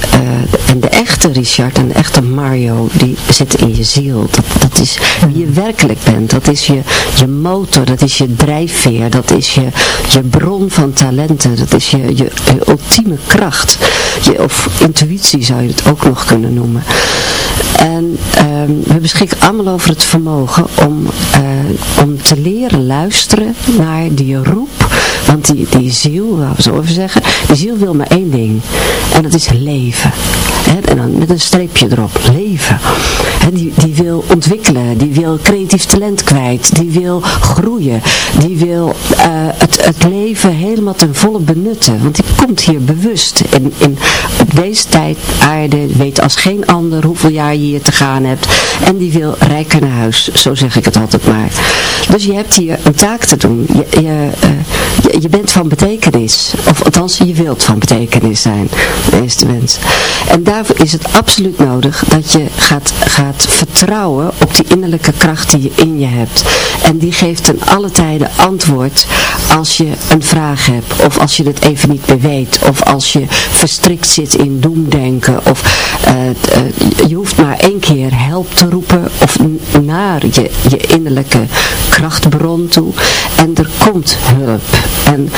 en de echte Richard en de echte Mario, die zitten in je ziel. Dat, dat is wie je werkelijk bent. Dat is je, je motor, dat is je drijfveer, dat is je, je bron van talenten, dat is je, je, je ultieme kracht. Je, of intuïtie zou je het ook nog kunnen noemen. En um, we beschikken allemaal over het vermogen om, uh, om te leren luisteren naar die roep. Want die, die ziel, laten we zo even zeggen, die ziel wil maar één ding. En dat is leven. En dan met een streepje erop, leven. Die, die wil ontwikkelen, die wil creatief talent kwijt, die wil groeien, die wil uh, het, het leven helemaal ten volle benutten. Want die komt hier bewust. In, op deze tijd aarde weet als geen ander hoeveel jaar je hier te gaan hebt. En die wil rijker naar huis, zo zeg ik het altijd maar. Dus je hebt hier een taak te doen. Je, je, uh, je, bent van betekenis. Of althans, je wilt van betekenis zijn. De eerste mens. En daarvoor is het absoluut nodig dat je gaat, gaat vertrouwen op die innerlijke kracht die je in je hebt. En die geeft ten alle tijden antwoord als je een vraag hebt. Of als je het even niet meer weet. Of als je verstrikt zit in doemdenken. Of uh, uh, je hoeft maar één keer help te roepen. Of naar je, je innerlijke krachtbron toe. En er komt hulp. En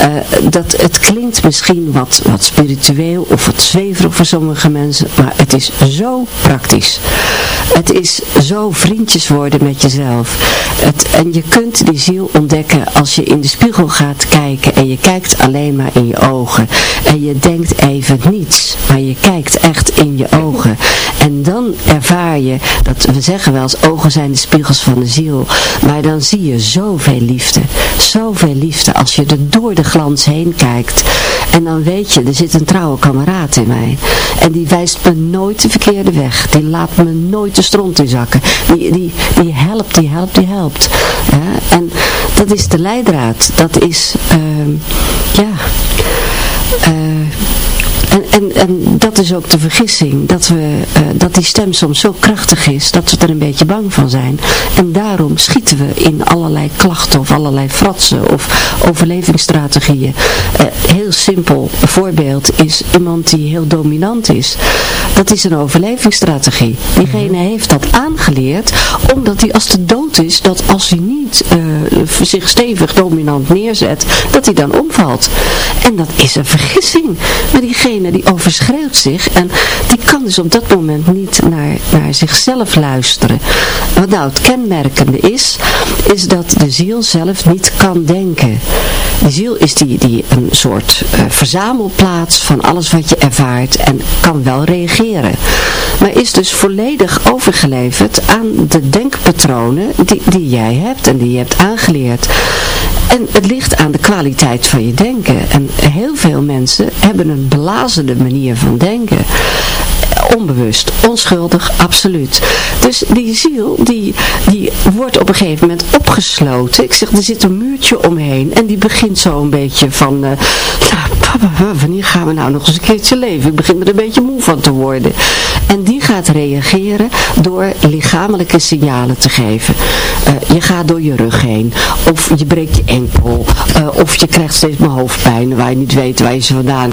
uh, dat, het klinkt misschien wat, wat spiritueel of wat zweverig voor sommige mensen, maar het is zo praktisch. Het is zo vriendjes worden met jezelf. Het, en je kunt die ziel ontdekken als je in de spiegel gaat kijken en je kijkt alleen maar in je ogen. En je denkt even niets, maar je kijkt echt in je ogen. En dan ervaar je, dat we zeggen wel eens, ogen zijn de spiegels van de ziel. Maar dan zie je zoveel liefde. Zoveel liefde als je er door de glans heen kijkt. En dan weet je, er zit een trouwe kameraad in mij. En die wijst me nooit de verkeerde weg. Die laat me nooit de stront in zakken. Die, die, die helpt, die helpt, die helpt. Ja? En dat is de leidraad. Dat is, uh, ja... Uh, en, en, en dat is ook de vergissing, dat, we, uh, dat die stem soms zo krachtig is, dat we er een beetje bang van zijn. En daarom schieten we in allerlei klachten of allerlei fratsen of overlevingsstrategieën. Uh, heel simpel voorbeeld is iemand die heel dominant is. Dat is een overlevingsstrategie. Diegene heeft dat aangeleerd, omdat hij als de dood is, dat als hij niet uh, zich stevig dominant neerzet, dat hij dan omvalt. En dat is een vergissing. Maar diegene die overschreeuwt zich en die kan dus op dat moment niet naar, naar zichzelf luisteren. Wat nou het kenmerkende is, is dat de ziel zelf niet kan denken. De ziel is die, die een soort uh, verzamelplaats van alles wat je ervaart en kan wel reageren. Maar is dus volledig overgeleverd aan de denkpatronen die, die jij hebt en die je hebt aangeleerd. En het ligt aan de kwaliteit van je denken. En heel veel mensen hebben een belazende manier van denken onbewust, onschuldig, absoluut. Dus die ziel, die, die wordt op een gegeven moment opgesloten. Ik zeg, er zit een muurtje omheen en die begint zo een beetje van, uh, nou, wanneer gaan we nou nog eens een keertje leven? Ik begin er een beetje moe van te worden. En die gaat reageren door lichamelijke signalen te geven. Uh, je gaat door je rug heen, of je breekt je enkel, uh, of je krijgt steeds maar hoofdpijn waar je niet weet waar je ze vandaan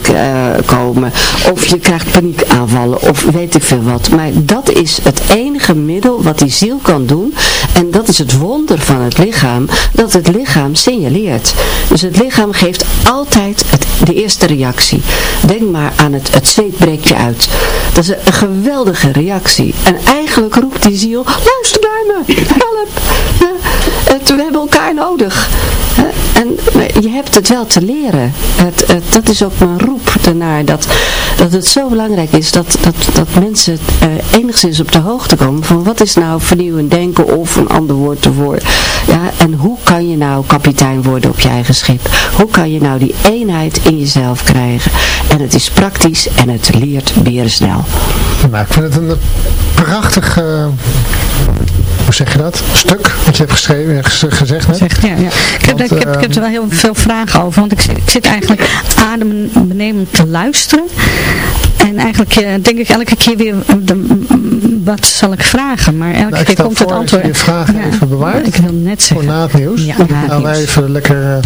komen, of je krijgt paniekaanvallen, of weet ik veel wat. Maar dat is het enige middel wat die ziel kan doen. En dat is het wonder van het lichaam, dat het lichaam signaleert. Dus het lichaam geeft altijd de eerste reactie. Denk maar aan het, het zweet breekt je uit. Dat is een, geweldige reactie. En eigenlijk roept die ziel, luister naar me, help. we hebben elkaar nodig. En je hebt het wel te leren. Het, het, dat is ook mijn roep ernaar. Dat, dat het zo belangrijk is dat, dat, dat mensen uh, enigszins op de hoogte komen van wat is nou vernieuwend denken of een ander woord ervoor. Ja, en hoe kan je nou kapitein worden op je eigen schip? Hoe kan je nou die eenheid in jezelf krijgen? En het is praktisch en het leert snel. Nou, ik vind het een prachtig... Uh hoe zeg je dat? Stuk wat je hebt geschreven, gezegd net. Zegt, ja, ja. Ik, heb, ik, heb, ik heb er wel heel veel vragen over, want ik, ik zit eigenlijk adembenemend te luisteren. En eigenlijk uh, denk ik elke keer weer, wat zal ik vragen? Maar elke nou, keer komt het antwoord. je vragen ja, even bewaard. Ik wil net zeggen. Voor na het nieuws. Ja, na wij even lekker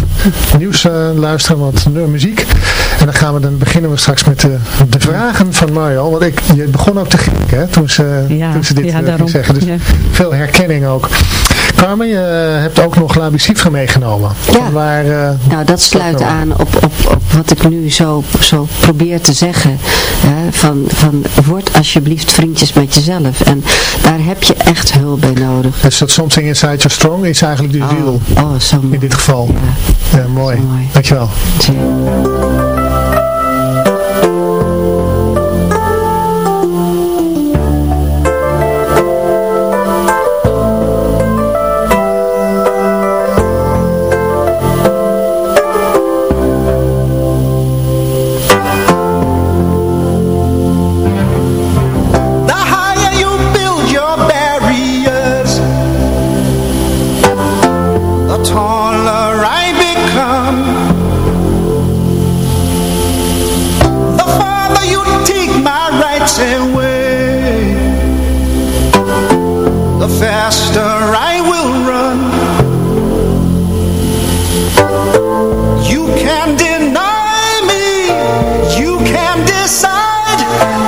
nieuws luisteren, wat muziek. Dan gaan we dan beginnen we straks met de, de vragen van Mario. Want ik, je begon ook te gek, hè, toen ze, toen ze dit ja, ging zeggen. Dus veel herkenning ook. Carmen, je hebt ook nog La Bicifre meegenomen. Ja. Waar, uh, nou, dat sluit aan op, op, op wat ik nu zo, zo probeer te zeggen. Hè, van, van word alsjeblieft vriendjes met jezelf. En daar heb je echt hulp bij nodig. Dus dat Something Inside Your Strong is eigenlijk die ziel. Oh, oh zo mooi. In dit geval. Ja, ja mooi. mooi. Dankjewel.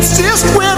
It's just when